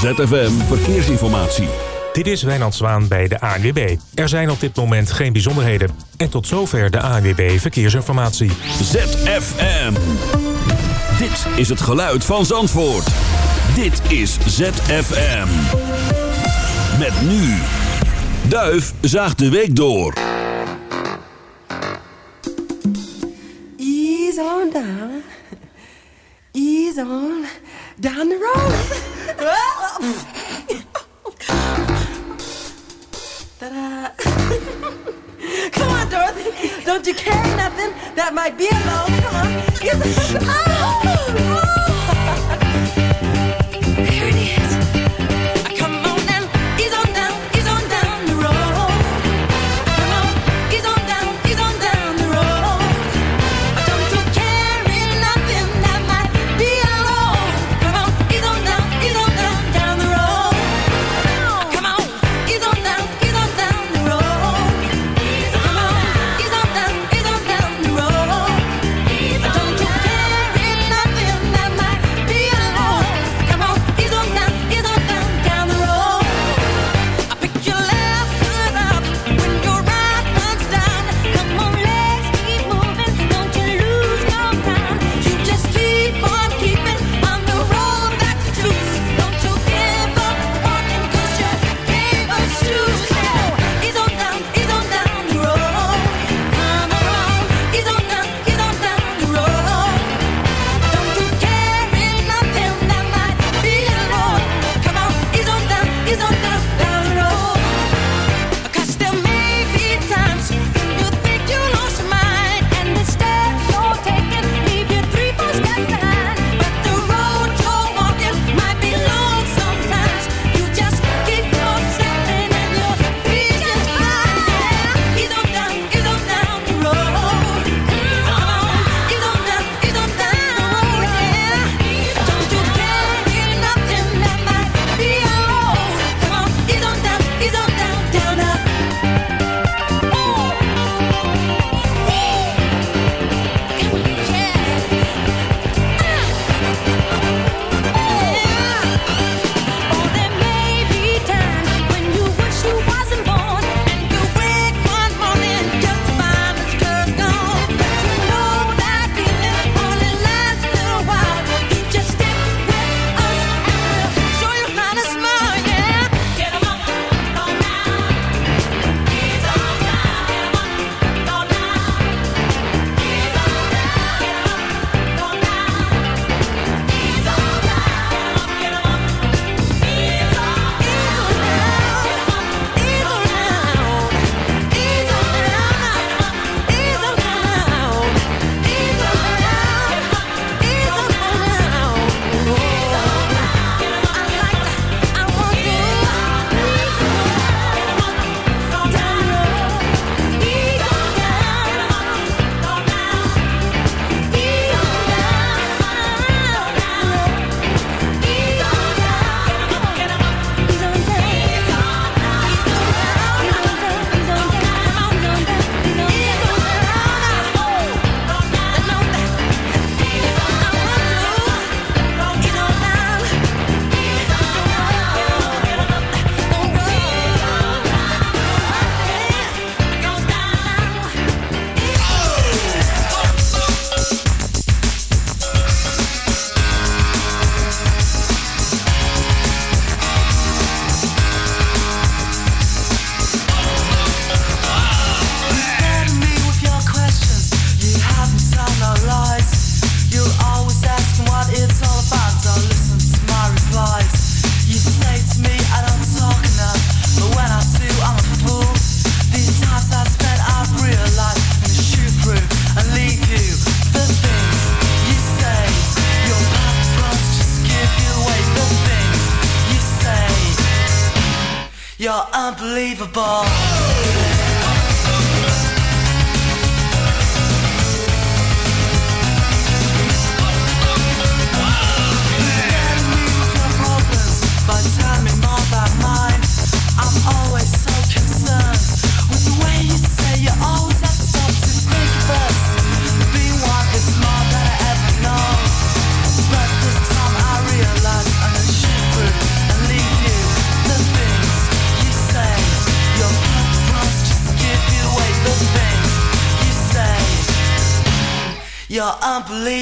ZFM Verkeersinformatie. Dit is Wijnand Zwaan bij de ANWB. Er zijn op dit moment geen bijzonderheden. En tot zover de ANWB Verkeersinformatie. ZFM. Dit is het geluid van Zandvoort. Dit is ZFM. Met nu. Duif zaagt de week door. Ease on down. Ease on down the road. Ta-da! Come on, Dorothy. Don't you carry nothing that might be a loan. Come on. Oh!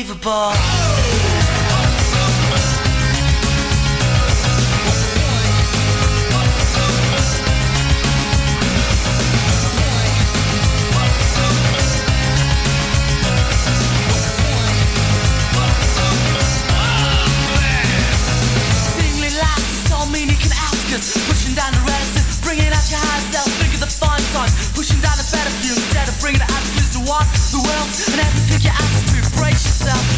unbelievable. Pushing down the reticence, bringing out your the fun. Pushing down the better view, instead of bringing the absolutes to what the world, and as to pick your ass brace yourself.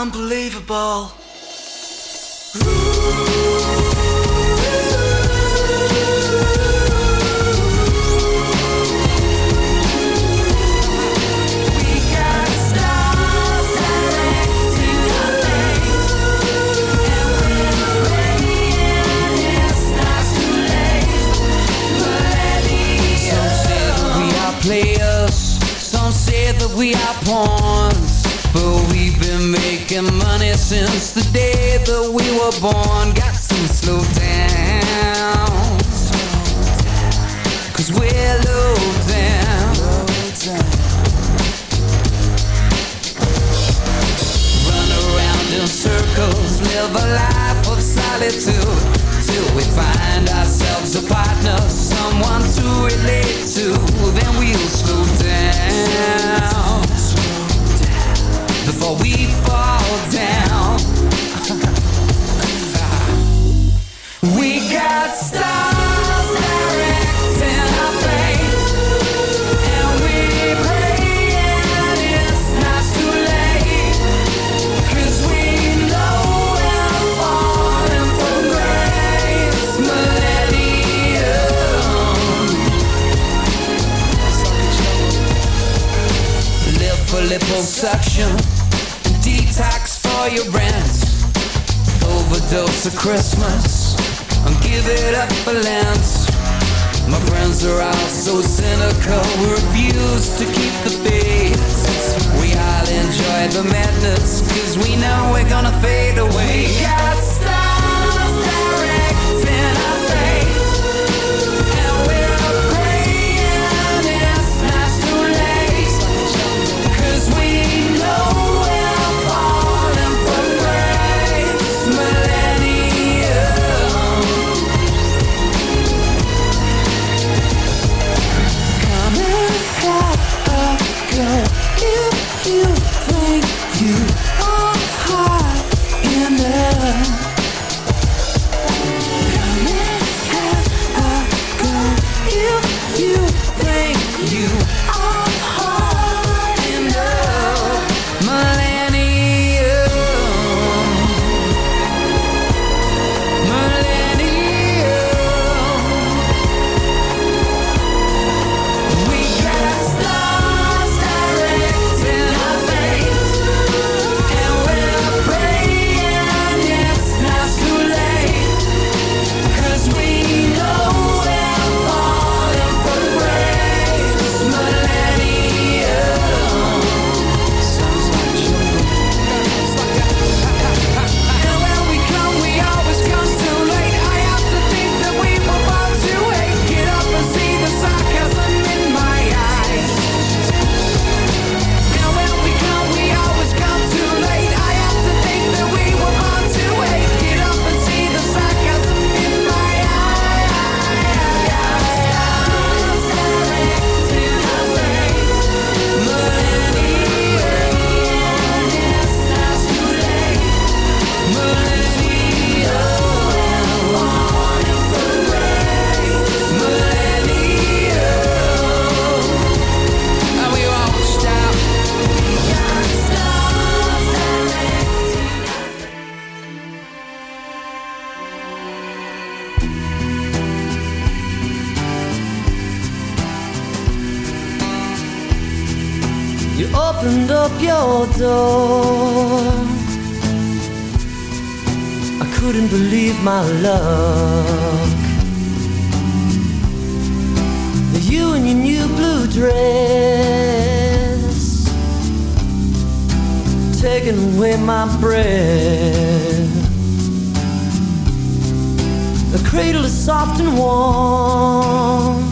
unbelievable. You opened up your door. I couldn't believe my luck. You in your new blue dress, taking away my breath. The cradle is soft and warm.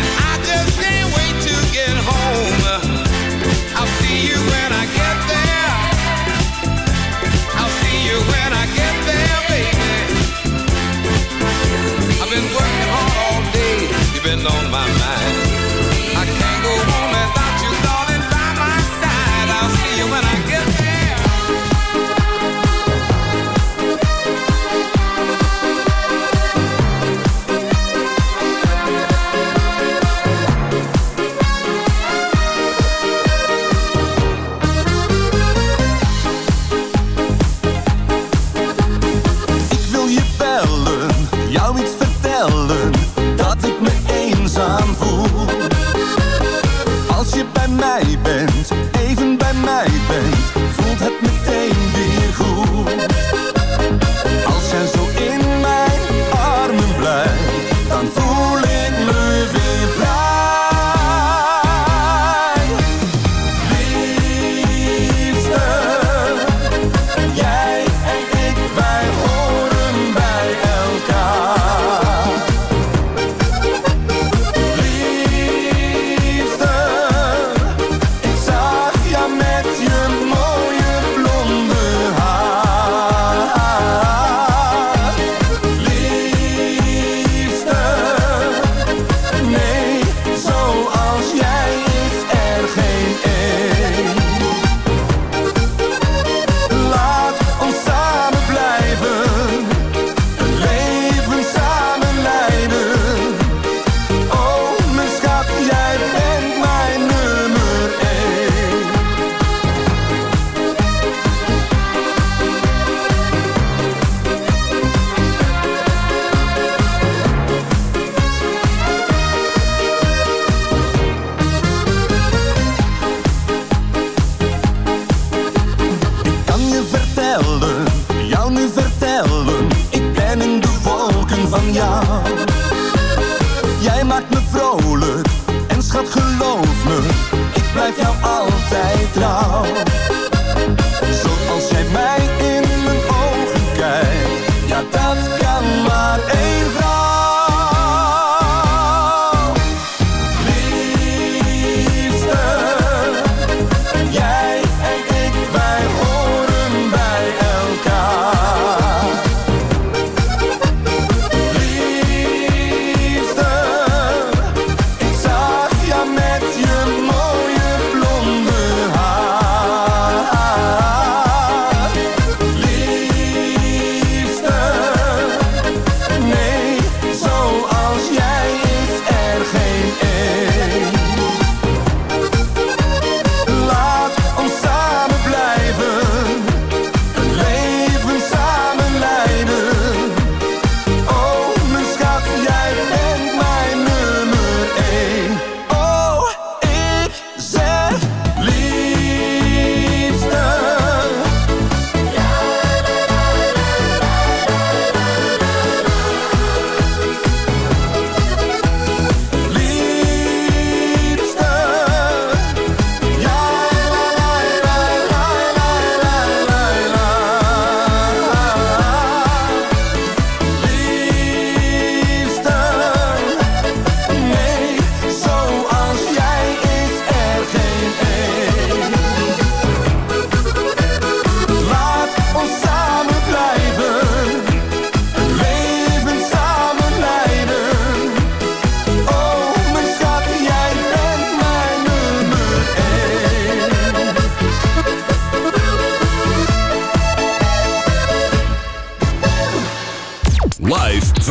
I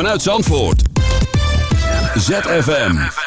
uit Zandvoort. ZFM.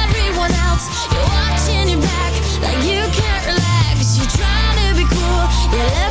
You left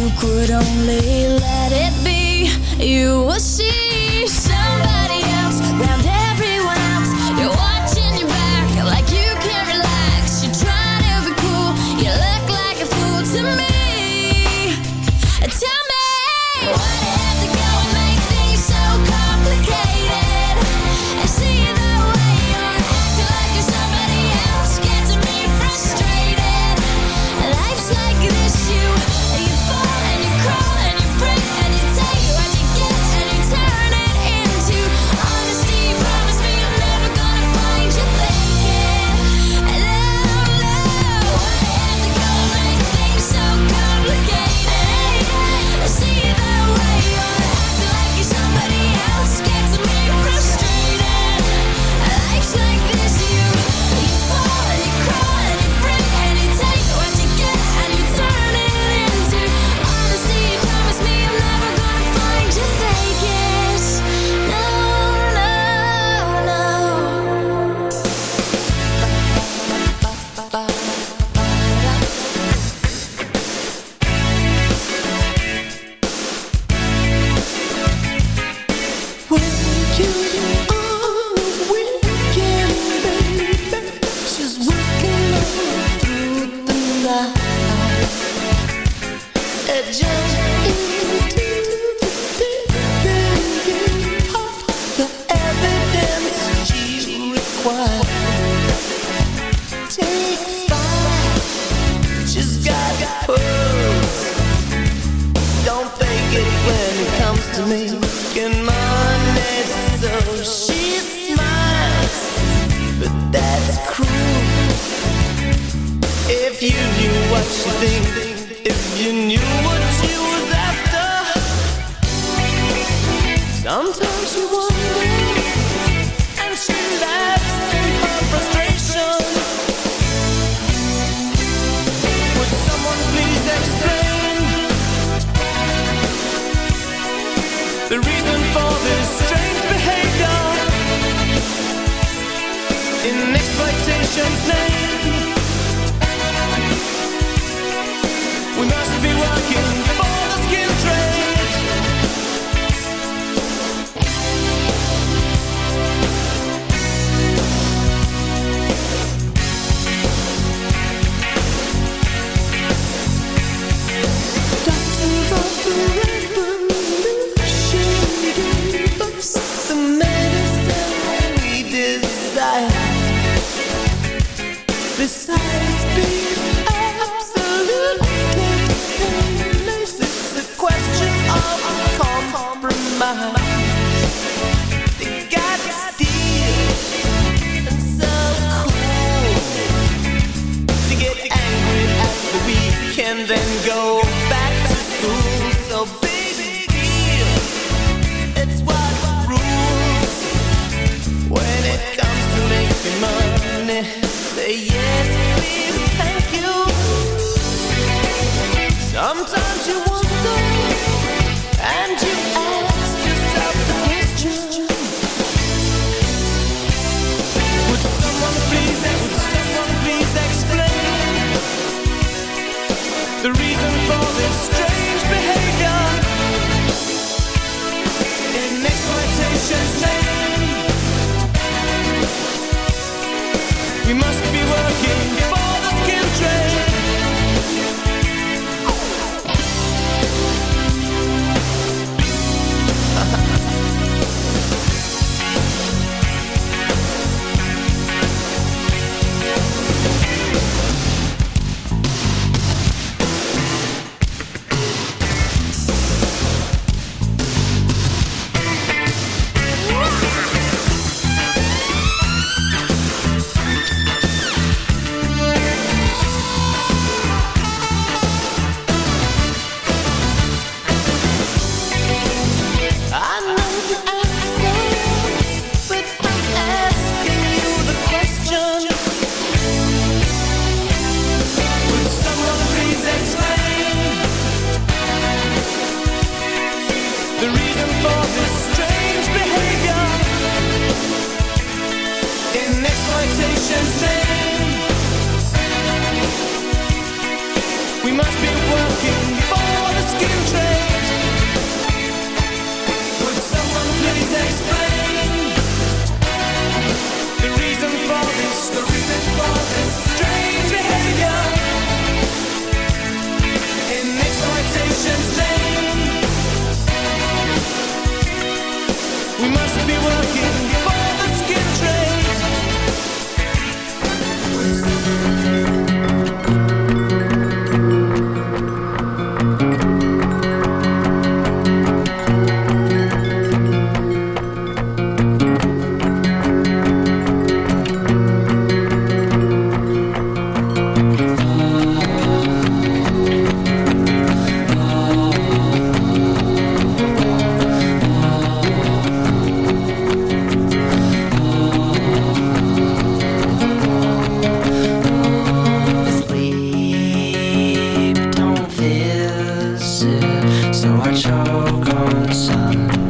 you could only let it be, you were exploitation's name? Besides broken sun.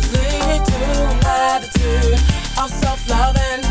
attitude, attitude of self-loving.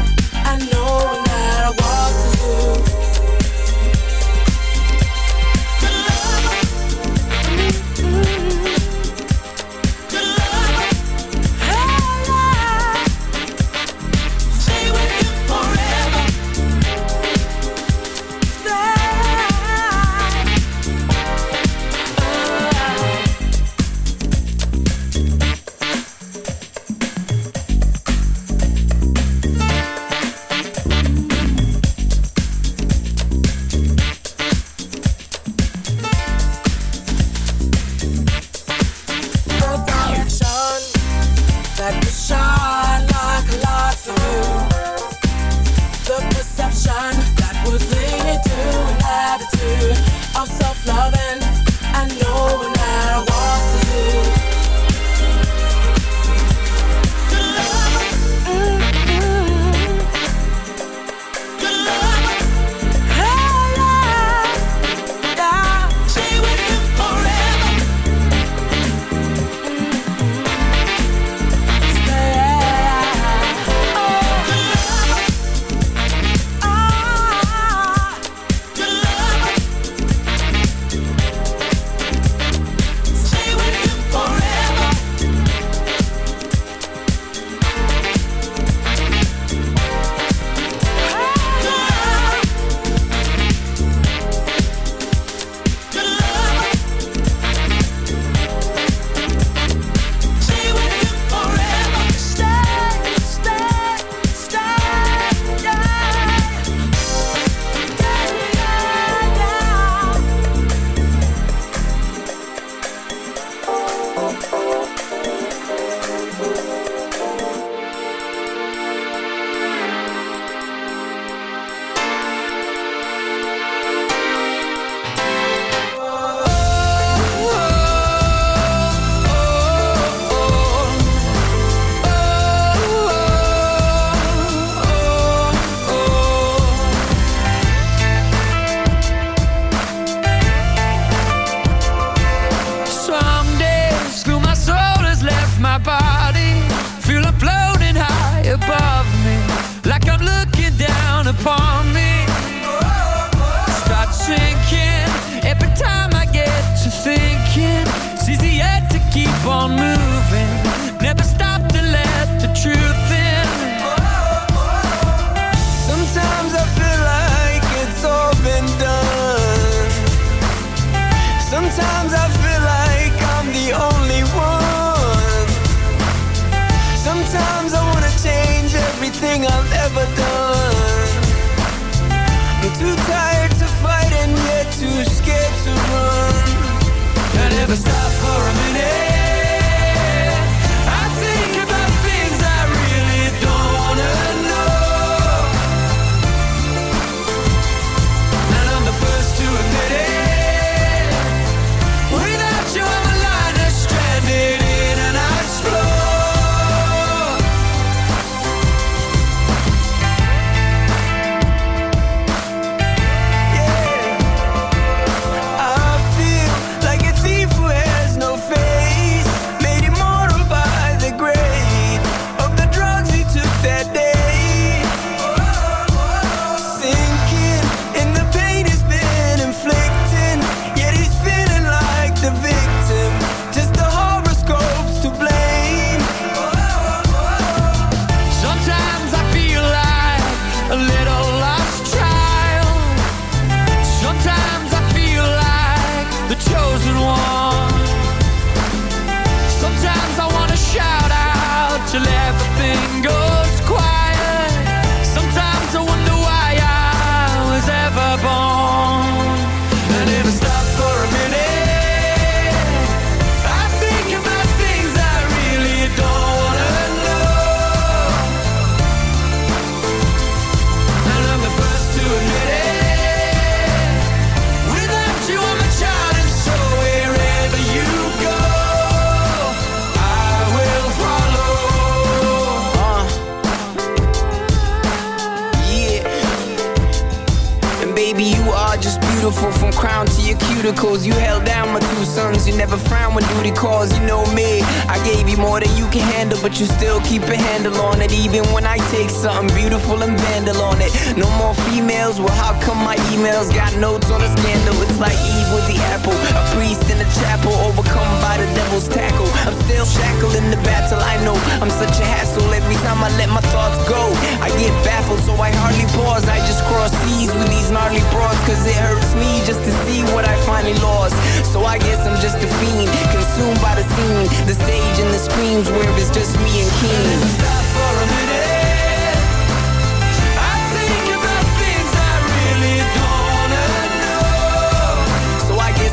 I guess I'm just a fiend Consumed by the scene. The stage and the screams Where it's just me and Keen. Stop for a minute.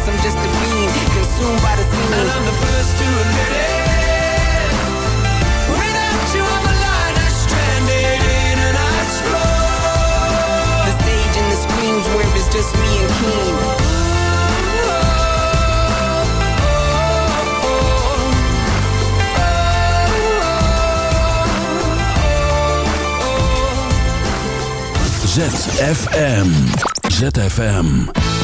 I'm just a fiend, consumed by the scene. And I'm the first to admit it. Jet FM Jet FM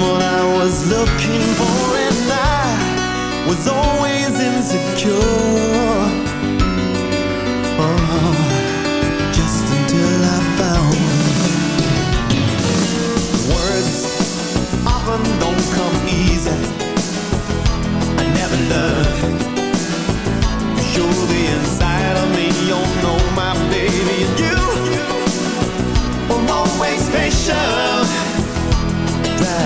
what I was looking for, and I was always insecure. Oh, just until I found words often don't come easy. I never learned show the inside of me. You know my baby, and you were always patient,